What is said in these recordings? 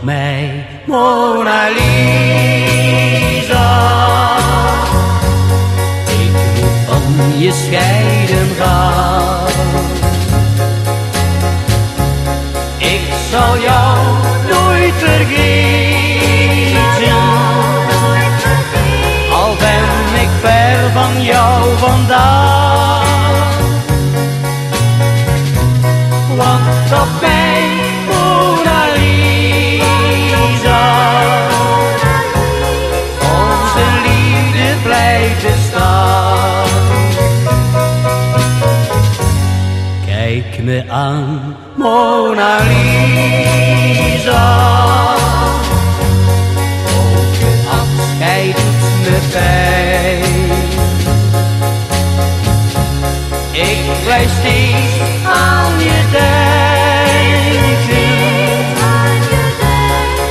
mij, Mona Lisa. Ik moet van je scheiden gaan. Ik zal jou nooit vergeten, al ben ik ver van jou vandaan. Want op Kijk me aan, Mona Lisa. Ook het afscheid doet me pijn. Ik blijf steeds aan je denken.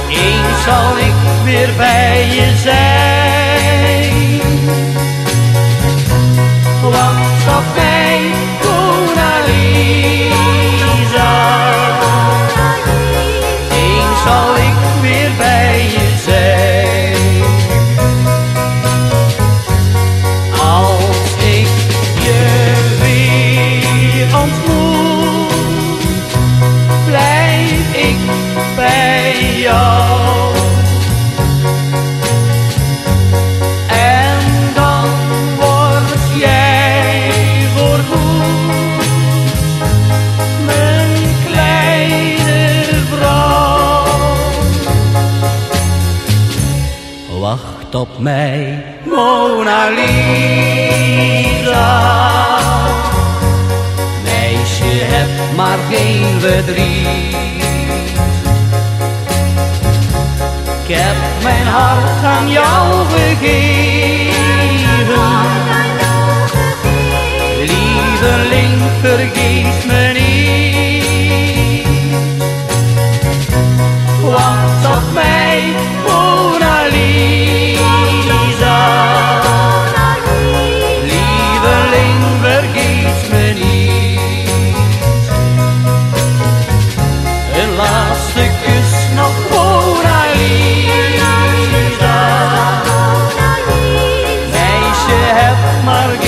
Eens zal ik weer bij je Wacht op mij, Mona Lisa. Meisje, heb maar geen verdriet. Ik heb mijn hart aan jou gegeven. Margarita.